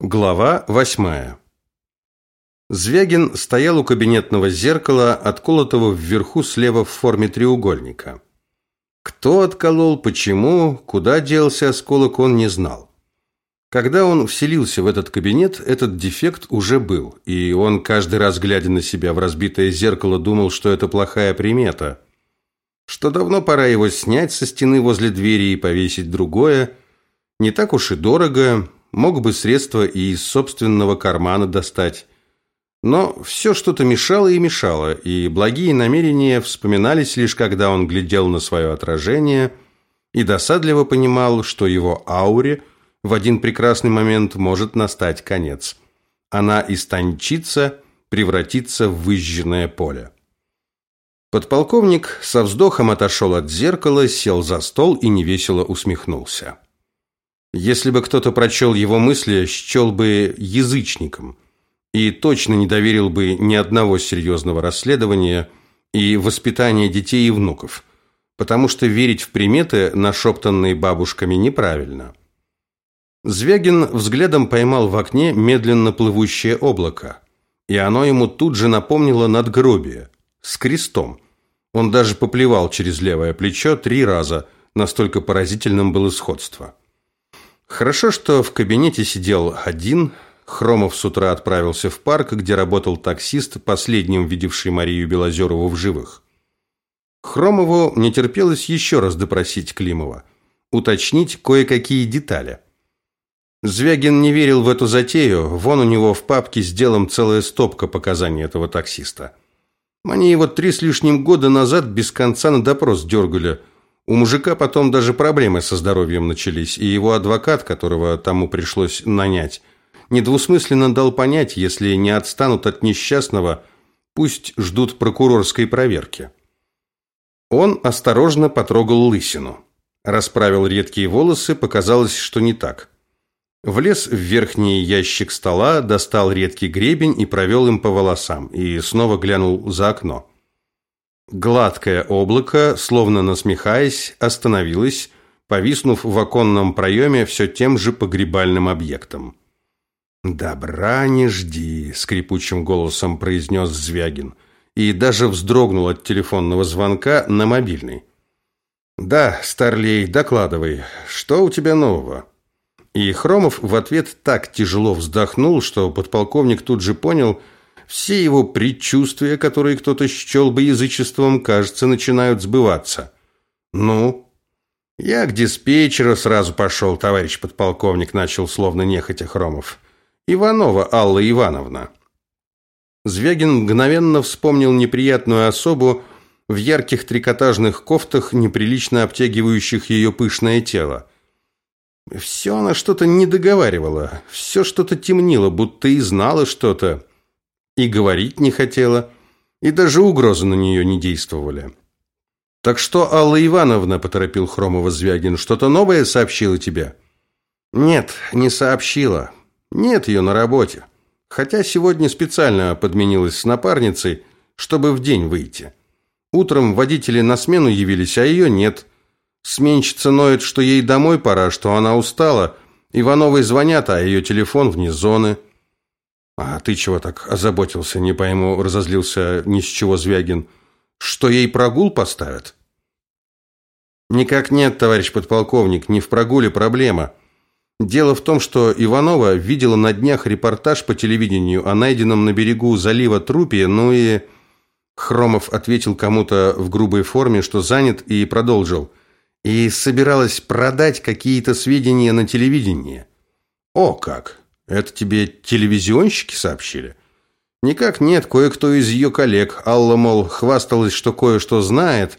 Глава восьмая. Звягин стоял у кабинетного зеркала, отколотого вверху слева в форме треугольника. Кто отколол, почему, куда делся осколок, он не знал. Когда он вселился в этот кабинет, этот дефект уже был, и он, каждый раз глядя на себя в разбитое зеркало, думал, что это плохая примета, что давно пора его снять со стены возле двери и повесить другое, не так уж и дорого, мог бы средства и из собственного кармана достать. Но все что-то мешало и мешало, и благие намерения вспоминались лишь когда он глядел на свое отражение и досадливо понимал, что его ауре в один прекрасный момент может настать конец. Она истончится, превратится в выжженное поле. Подполковник со вздохом отошел от зеркала, сел за стол и невесело усмехнулся. Если бы кто-то прочел его мысли, счел бы язычником и точно не доверил бы ни одного серьезного расследования и воспитания детей и внуков, потому что верить в приметы, нашептанные бабушками, неправильно. Звягин взглядом поймал в окне медленно плывущее облако, и оно ему тут же напомнило надгробие с крестом. Он даже поплевал через левое плечо три раза, настолько поразительным было сходство. Хорошо, что в кабинете сидел один. Хромов с утра отправился в парк, где работал таксист, последним видевший Марию Белозерову в живых. Хромову не терпелось еще раз допросить Климова, уточнить кое-какие детали. Звягин не верил в эту затею, вон у него в папке с делом целая стопка показаний этого таксиста. Они его три с лишним года назад без конца на допрос дергали – у мужика потом даже проблемы со здоровьем начались, и его адвокат, которого тому пришлось нанять, недвусмысленно дал понять, если не отстанут от несчастного, пусть ждут прокурорской проверки. Он осторожно потрогал лысину. Расправил редкие волосы, показалось, что не так. Влез в верхний ящик стола, достал редкий гребень и провел им по волосам, и снова глянул за окно. Гладкое облако, словно насмехаясь, остановилось, повиснув в оконном проеме все тем же погребальным объектом. «Добра не жди», — скрипучим голосом произнес Звягин, и даже вздрогнул от телефонного звонка на мобильный. «Да, Старлей, докладывай, что у тебя нового?» И Хромов в ответ так тяжело вздохнул, что подполковник тут же понял, все его предчувствия, которые кто-то счел бы язычеством, кажется, начинают сбываться. «Ну?» «Я к диспетчеру сразу пошел, товарищ подполковник», начал словно нехотя Хромов. «Иванова Алла Ивановна». Звягин мгновенно вспомнил неприятную особу в ярких трикотажных кофтах, неприлично обтягивающих ее пышное тело. Все она что-то не договаривала, все что-то темнило, будто и знала что-то, и говорить не хотела, и даже угрозы на нее не действовали. «Так что, Алла Ивановна, — поторопил Хромова Звягин, — что-то новое сообщила тебе?» «Нет, не сообщила. Нет ее на работе. Хотя сегодня специально подменилась с напарницей, чтобы в день выйти. Утром водители на смену явились, а ее нет. Сменщица ноет, что ей домой пора, что она устала. Ивановой звонят, а ее телефон вне зоны». «А ты чего так озаботился, не пойму», – разозлился ни с чего Звягин. «Что ей прогул поставят?» «Никак нет, товарищ подполковник, не в прогуле проблема. Дело в том, что Иванова видела на днях репортаж по телевидению о найденном на берегу залива трупе, ну и...» Хромов ответил кому-то в грубой форме, что занят, и продолжил. «И собиралась продать какие-то сведения на телевидении». «О как! Это тебе телевизионщики сообщили? Никак нет, кое-кто из ее коллег. Алла, мол, хвасталась, что кое-что знает,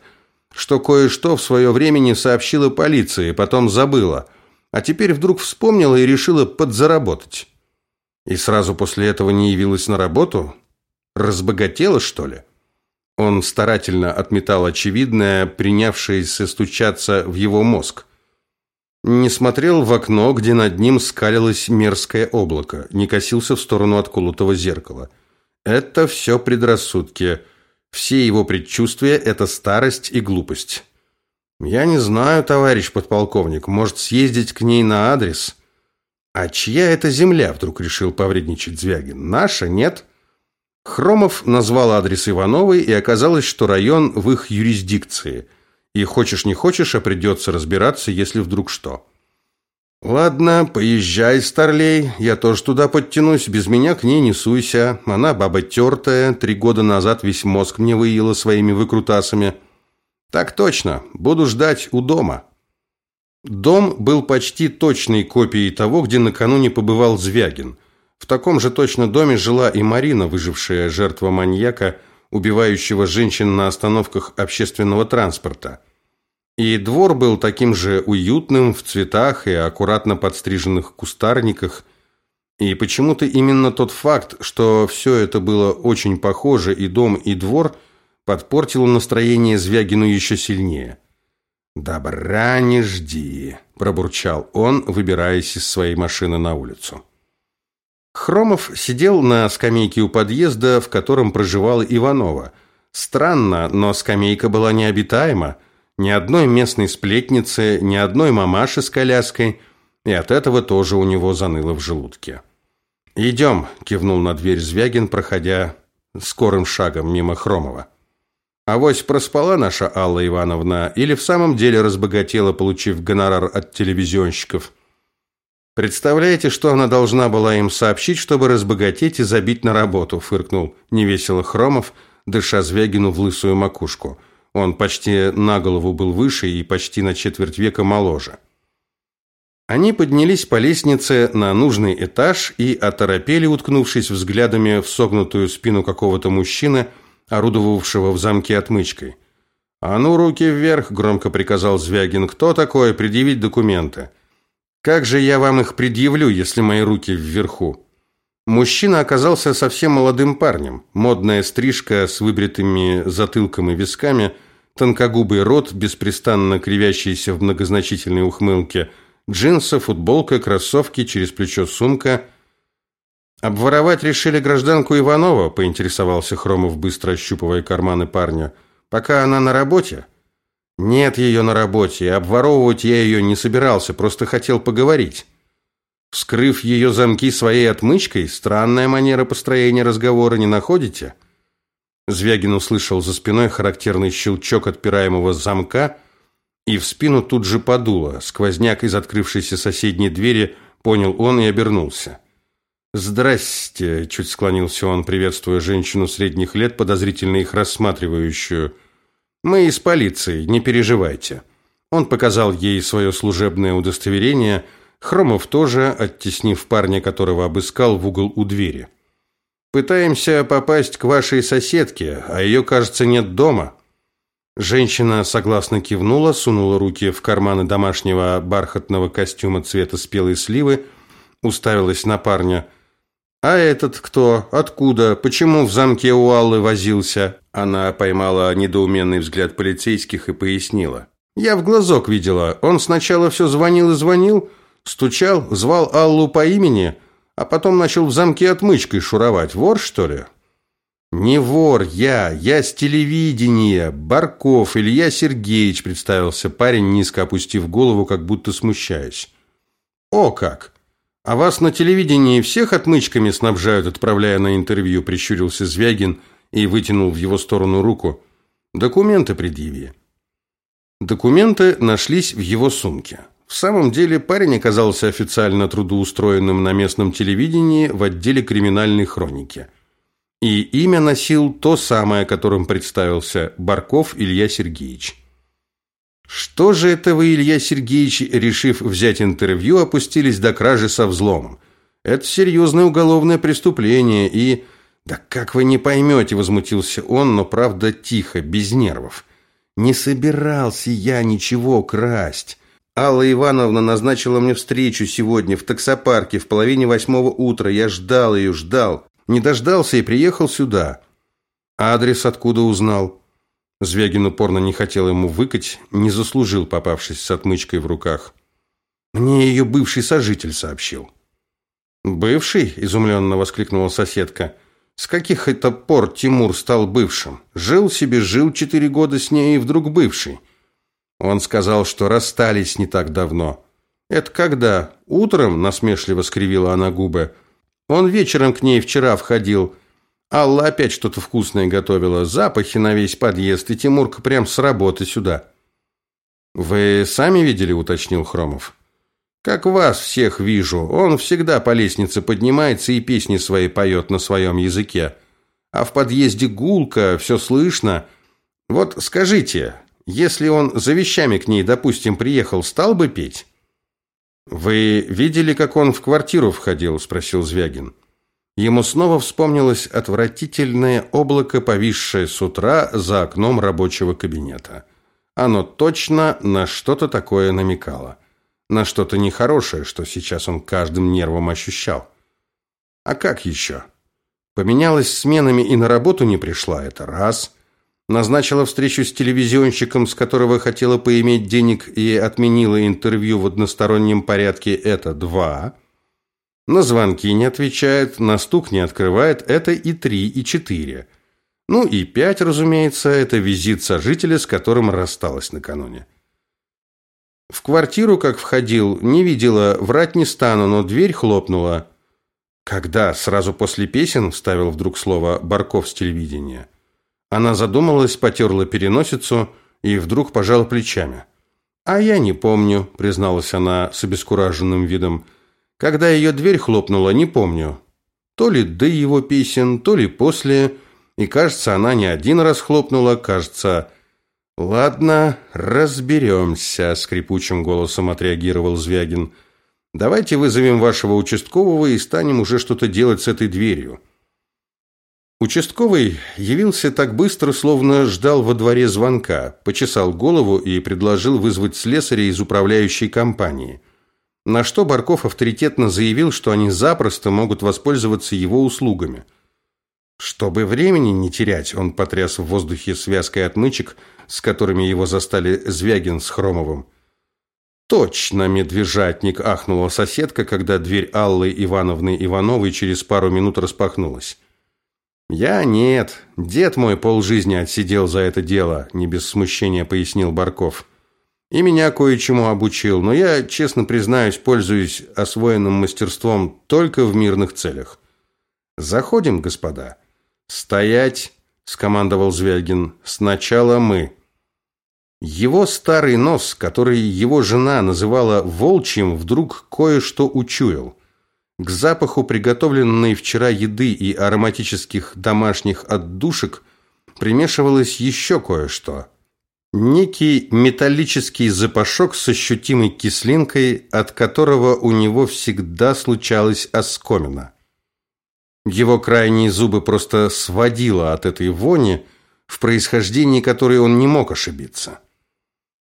что кое-что в свое время не сообщила полиции, потом забыла. А теперь вдруг вспомнила и решила подзаработать. И сразу после этого не явилась на работу? Разбогатела, что ли? Он старательно отметал очевидное, принявшееся стучаться в его мозг. Не смотрел в окно, где над ним скалилось мерзкое облако, не косился в сторону отколотого зеркала. Это все предрассудки. Все его предчувствия – это старость и глупость. Я не знаю, товарищ подполковник, может съездить к ней на адрес? А чья это земля, вдруг решил повредничать Звягин? Наша, нет? Хромов назвал адрес Ивановой, и оказалось, что район в их юрисдикции. И хочешь не хочешь, а придется разбираться, если вдруг что. «Ладно, поезжай, старлей, я тоже туда подтянусь, без меня к ней не суйся. Она баба тертая, три года назад весь мозг мне выела своими выкрутасами». «Так точно, буду ждать у дома». Дом был почти точной копией того, где накануне побывал Звягин. В таком же точно доме жила и Марина, выжившая жертва маньяка, убивающего женщин на остановках общественного транспорта. И двор был таким же уютным, в цветах и аккуратно подстриженных кустарниках. И почему-то именно тот факт, что все это было очень похоже, и дом, и двор, подпортило настроение Звягину еще сильнее. «Добра не жди», – пробурчал он, выбираясь из своей машины на улицу. Хромов сидел на скамейке у подъезда, в котором проживала Иванова. Странно, но скамейка была необитаема, ни одной местной сплетницы, ни одной мамаши с коляской, и от этого тоже у него заныло в желудке. «Идем», – кивнул на дверь Звягин, проходя скорым шагом мимо Хромова. Авось проспала наша Алла Ивановна или в самом деле разбогатела, получив гонорар от телевизионщиков? Представляете, что она должна была им сообщить, чтобы разбогатеть и забить на работу, фыркнул невесело Хромов, дыша Звягину в лысую макушку. Он почти на голову был выше и почти на четверть века моложе. Они поднялись по лестнице на нужный этаж и оторопели, уткнувшись взглядами в согнутую спину какого-то мужчины, орудовавшего в замке отмычкой. «А ну, руки вверх!» – громко приказал Звягин. «Кто такой? Предъявить документы!» «Как же я вам их предъявлю, если мои руки вверху?» Мужчина оказался совсем молодым парнем. Модная стрижка с выбритыми затылком и висками, тонкогубый рот, беспрестанно кривящийся в многозначительной ухмылке, джинсы, футболка, кроссовки, через плечо сумка – «Обворовать решили гражданку Иванова?» – поинтересовался Хромов, быстро ощупывая карманы парня. «Пока она на работе?» «Нет ее на работе, обворовывать я ее не собирался, просто хотел поговорить». Вскрыв ее замки своей отмычкой, странная манера построения разговора, не находите? Звягин услышал за спиной характерный щелчок отпираемого замка, и в спину тут же подуло. Сквозняк из открывшейся соседней двери понял он и обернулся. «Здрасте», – чуть склонился он, приветствуя женщину средних лет, подозрительно их рассматривающую. «Мы из полиции, не переживайте». Он показал ей свое служебное удостоверение, Хромов тоже, оттеснив парня, которого обыскал, в угол у двери. «Пытаемся попасть к вашей соседке, а ее, кажется, нет дома». Женщина согласно кивнула, сунула руки в карманы домашнего бархатного костюма цвета спелой сливы, уставилась на парня – «А этот кто? Откуда? Почему в замке у Аллы возился?» Она поймала недоуменный взгляд полицейских и пояснила. «Я в глазок видела. Он сначала все звонил и звонил, стучал, звал Аллу по имени, а потом начал в замке отмычкой шуровать. Вор, что ли?» «Не вор, я. Я с телевидения. Барков Илья Сергеевич», представился парень, низко опустив голову, как будто смущаясь. «О как! «А вас на телевидении всех отмычками снабжают, отправляя на интервью», прищурился Звягин и вытянул в его сторону руку. «Документы предъяви». Документы нашлись в его сумке. В самом деле парень оказался официально трудоустроенным на местном телевидении в отделе криминальной хроники. И имя носил то самое, которым представился Барков Илья Сергеевич. Что же это вы, Илья Сергеевич, решив взять интервью, опустились до кражи со взломом? Это серьезное уголовное преступление и... Да как вы не поймете, возмутился он, но правда тихо, без нервов. Не собирался я ничего красть. Алла Ивановна назначила мне встречу сегодня в таксопарке в половине восьмого утра. Я ждал ее, ждал. Не дождался и приехал сюда. Адрес откуда узнал? Звягин упорно не хотел ему выкать, не заслужил, попавшись с отмычкой в руках. Мне ее бывший сожитель сообщил. «Бывший?» – изумленно воскликнула соседка. «С каких это пор Тимур стал бывшим? Жил себе, жил четыре года с ней и вдруг бывший». Он сказал, что расстались не так давно. «Это когда? Утром?» – насмешливо скривила она губы. «Он вечером к ней вчера входил. Алла опять что-то вкусное готовила. Запахи на весь подъезд, и Тимурка прям с работы сюда». «Вы сами видели?» – уточнил Хромов. «Как вас всех вижу. Он всегда по лестнице поднимается и песни свои поет на своем языке. А в подъезде гулко, все слышно. Вот скажите, если он за вещами к ней, допустим, приехал, стал бы петь?» «Вы видели, как он в квартиру входил?» – спросил Звягин. Ему снова вспомнилось отвратительное облако, повисшее с утра за окном рабочего кабинета. Оно точно на что-то такое намекало. На что-то нехорошее, что сейчас он каждым нервом ощущал. А как еще? Поменялась сменами и на работу не пришла, это раз – Назначила встречу с телевизионщиком, с которого хотела поиметь денег и отменила интервью в одностороннем порядке. Это два. На звонки не отвечает, на стук не открывает. Это и три, и четыре. Ну и пять, разумеется, это визит сожителя, с которым рассталась накануне. В квартиру, как входил, не видела, врать не стану, но дверь хлопнула. Когда? Сразу после песен вставил вдруг слово Барков с телевидения. Она задумалась, потерла переносицу и вдруг пожала плечами. «А я не помню», – призналась она с обескураженным видом. «Когда ее дверь хлопнула, не помню. То ли до его песен, то ли после. И, кажется, она не один раз хлопнула, кажется...» «Ладно, разберемся», – скрипучим голосом отреагировал Звягин. «Давайте вызовем вашего участкового и станем уже что-то делать с этой дверью». Участковый явился так быстро, словно ждал во дворе звонка, почесал голову и предложил вызвать слесаря из управляющей компании. На что Барков авторитетно заявил, что они запросто могут воспользоваться его услугами. Чтобы времени не терять, он потряс в воздухе связкой отмычек, с которыми его застали Звягин с Хромовым. «Точно, медвежатник!» – ахнула соседка, когда дверь Аллы Ивановны Ивановой через пару минут распахнулась. «Я нет. Дед мой полжизни отсидел за это дело», – не без смущения пояснил Барков. «И меня кое-чему обучил, но я, честно признаюсь, пользуюсь освоенным мастерством только в мирных целях. Заходим, господа». «Стоять!» – скомандовал Звягин. «Сначала мы». Его старый нос, который его жена называла волчьим, вдруг кое-что учуял. К запаху приготовленной вчера еды и ароматических домашних отдушек примешивалось еще кое-что. Некий металлический запашок с ощутимой кислинкой, от которого у него всегда случалась оскомина. Его крайние зубы просто сводило от этой вони, в происхождении которой он не мог ошибиться.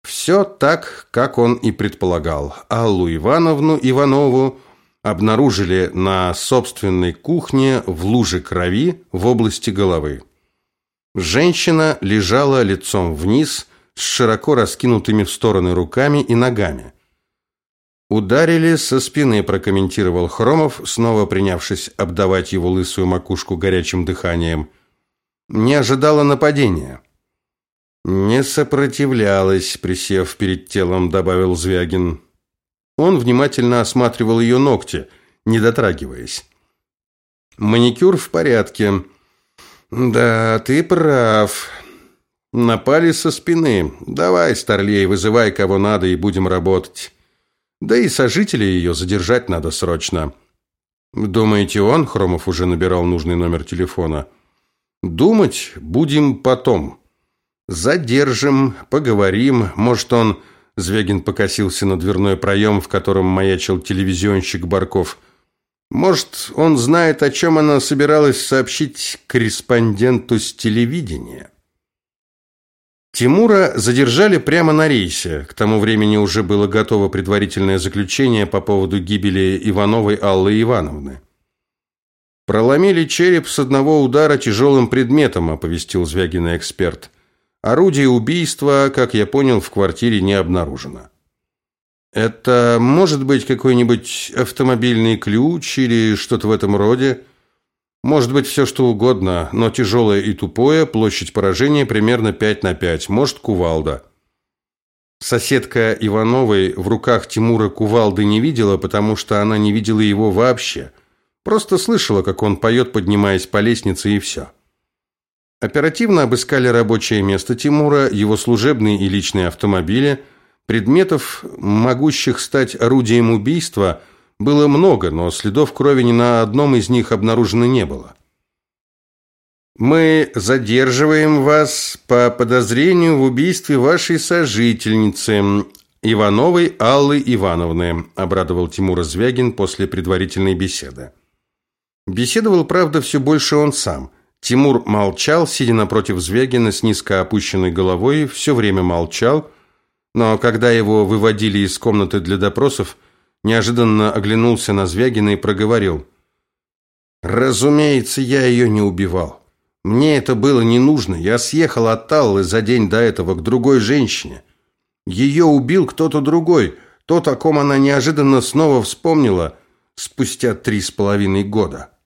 Все так, как он и предполагал. Аллу Ивановну Иванову обнаружили на собственной кухне в луже крови в области головы. Женщина лежала лицом вниз с широко раскинутыми в стороны руками и ногами. «Ударили со спины», – прокомментировал Хромов, снова принявшись обдавать его лысую макушку горячим дыханием. «Не ожидала нападения». «Не сопротивлялась», – присев перед телом, добавил Звягин. Он внимательно осматривал ее ногти, не дотрагиваясь. Маникюр в порядке. Да, ты прав. Напали со спины. Давай, старлей, вызывай кого надо и будем работать. Да и сожители ее задержать надо срочно. Думаете, он, Хромов уже набирал нужный номер телефона. Думать будем потом. Задержим, поговорим, может, он Звягин покосился на дверной проем, в котором маячил телевизионщик Барков. Может, он знает, о чем она собиралась сообщить корреспонденту с телевидения? Тимура задержали прямо на рейсе. К тому времени уже было готово предварительное заключение по поводу гибели Ивановой Аллы Ивановны. «Проломили череп с одного удара тяжелым предметом», – оповестил Звягина эксперт. Орудие убийства, как я понял, в квартире не обнаружено. Это может быть какой-нибудь автомобильный ключ или что-то в этом роде? Может быть все что угодно, но тяжелое и тупое, площадь поражения примерно 5 на 5, может кувалда. Соседка Ивановой в руках Тимура кувалды не видела, потому что она не видела его вообще. Просто слышала, как он поет, поднимаясь по лестнице, и все. Оперативно обыскали рабочее место Тимура, его служебные и личные автомобили. Предметов, могущих стать орудием убийства, было много, но следов крови ни на одном из них обнаружено не было. «Мы задерживаем вас по подозрению в убийстве вашей сожительницы, Ивановой Аллы Ивановны», обрадовал Тимур Звягин после предварительной беседы. Беседовал, правда, все больше он сам – Тимур молчал, сидя напротив Звягина с низко опущенной головой, все время молчал, но когда его выводили из комнаты для допросов, неожиданно оглянулся на Звягина и проговорил. «Разумеется, я ее не убивал. Мне это было не нужно. Я съехал от Таллы за день до этого к другой женщине. Ее убил кто-то другой, тот, о ком она неожиданно снова вспомнила спустя три с половиной года».